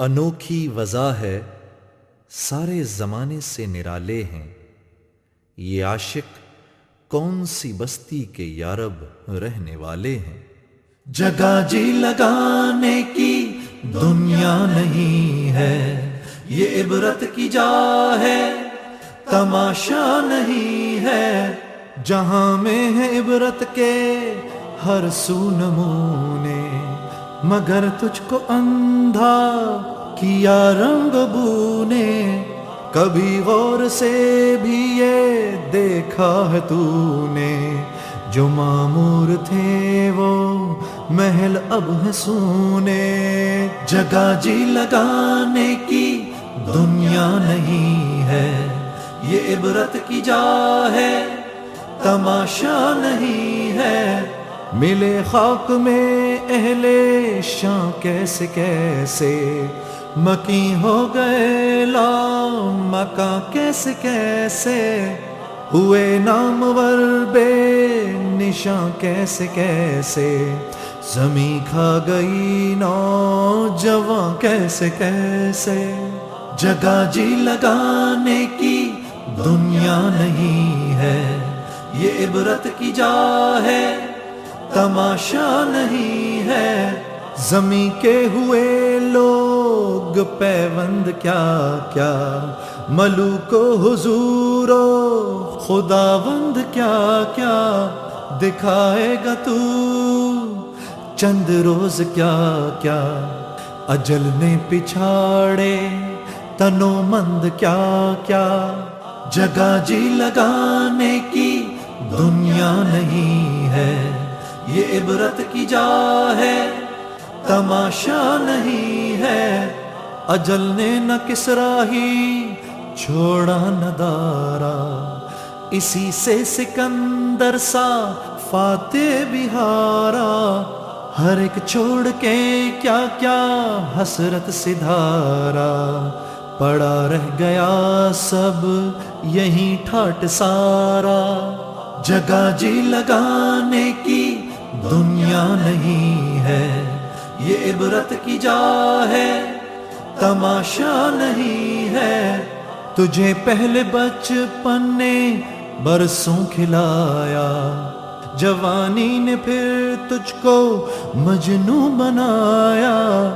انوکھی وضع ہے، سارے زمانے سے نرالے ہیں۔ یہ عاشق کون سی بستی کے یارب رہنے والے ہیں؟ جگہ جی لگانے کی دنیا نہیں ہے، یہ عبرت کی جا ہے، تماشا نہیں ہے۔ جہاں میں ہے عبرت کے ہر سو نمونے مگر تجھ کو اندھا کیا رنگ بونے، کبھی غور سے بھی یہ دیکھا ہے تو نے جو معمور تھے وہ محل اب ہے سونے۔ جگہ جی لگانے کی دنیا نہیں ہے، یہ عبرت کی جا ہے، تماشا نہیں ہے۔ ملے خاک میں اہل شاں کیسے کیسے مکی ہو گئے لا مکا کیسے کیسے ہوئے نامور بے نشاں کیسے کیسے زمیں کھا گئی نوجوان کیسے کیسے جگہ جی لگانے کی دنیا نہیں ہے، یہ عبرت کی جا ہے۔ تماشا نہیں ہے۔ زمیں کے ہوئے لوگ، پیوند کیا کیا۔ ملوک و حضور و خدا بند کیا کیا۔ دکھائے گا تو چند روز کیا کیا۔ اجل نے پچھاڑے، تنو مند کیا کیا۔ جگہ جی لگانے کی دنیا نہیں ہے۔ یہ عبرت کی جا ہے۔ تماشا نہیں ہے۔ اجل نے نہ کس راہی چھوڑا نہ دارا۔ اسی سے سکندر سا فاتح بہارا۔ ہر ایک چھوڑ کے کیا کیا حسرت سدھارا پڑا رہ گیا سب یہی ٹھاٹ سارا۔ جگہ جی لگانے کی دنیا نہیں ہے، یہ عبرت کی جا ہے، تماشا نہیں ہے۔ تجھے پہلے بچپن نے برسوں کھلایا، جوانی نے پھر تجھ کو مجنو بنایا۔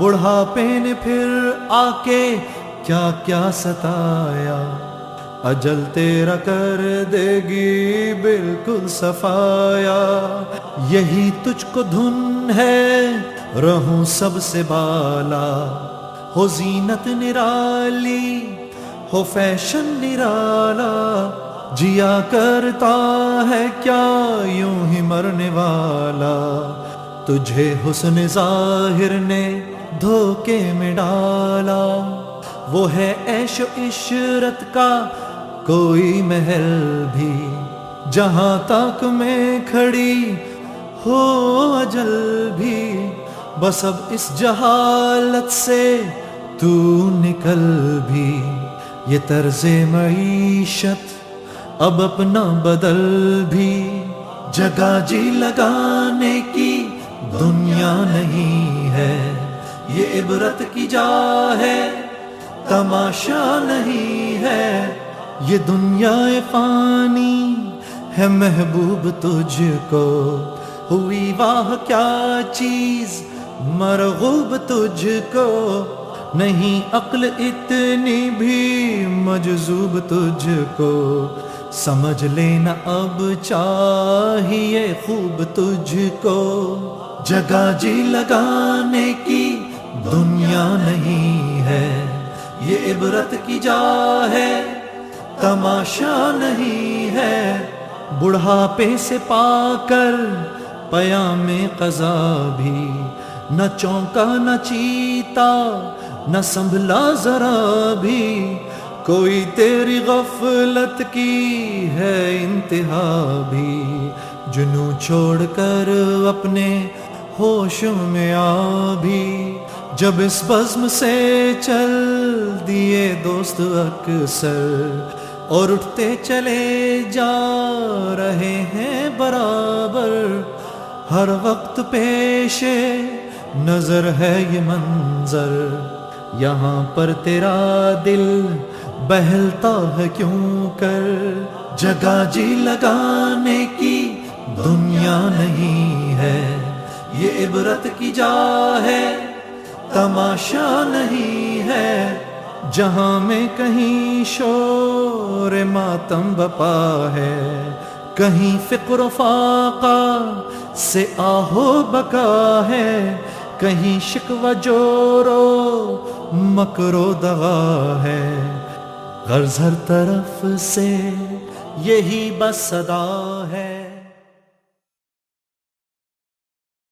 بڑھاپے نے پھر آ کے کیا کیا ستایا۔ اجل تیرا کر دے گی بالکل صفایا۔ یہی تجھ کو دھن ہے، رہوں سب سے بالا۔ ہو زینت نرالی، ہو فیشن نرالا۔ جیا کرتا ہے کیا یوں ہی مرنے والا۔ تجھے حسن ظاہر نے دھوکے میں ڈالا۔ وہ ہے ایش و عشرت کا کوئی محل بھی جہاں تک میں کھڑی ہو اجل بھی۔ بس اب اس جہالت سے تو نکل بھی۔ یہ طرز معیشت اب اپنا بدل بھی۔ جگہ جی لگانے کی دنیا نہیں ہے۔ یہ عبرت کی جا ہے، تماشا نہیں ہے۔ یہ دنیا فانی ہے محبوب تجھ کو۔ ہوئی واہ کیا چیز، مرغوب تجھ کو۔ نہیں عقل اتنی بھی مجذوب تجھ کو۔ سمجھ لینا اب چاہیے خوب تجھ کو۔ جگہ جی لگانے کی دنیا نہیں ہے، یہ عبرت کی جا ہے۔ تماشا نہیں ہے۔ بڑھاپے سے پا کر پیا میں قضا بھی۔ نہ چونکا، نہ چیتا، نہ سنبھلا ذرا بھی۔ کوئی تیری غفلت کی ہے انتہا بھی۔ جنو چھوڑ کر اپنے ہوش میں آ بھی۔ جب اس بزم سے چل دیے دوست اکثر اور اٹھتے چلے جا رہے ہیں برابر۔ ہر وقت پیش نظر ہے یہ منظر۔ یہاں پر تیرا دل بہلتا ہے کیوں کر؟ جگہ جی لگانے کی دنیا نہیں ہے۔ یہ عبرت کی جا ہے، تماشا نہیں ہے۔ جہاں میں کہیں شور ماتم بپا ہے۔ کہیں فکر و فاقہ سے آہو بکا ہے۔ کہیں شکو جورو مکرو دغا ہے۔ غرض ہر طرف سے یہی بس صدا ہے۔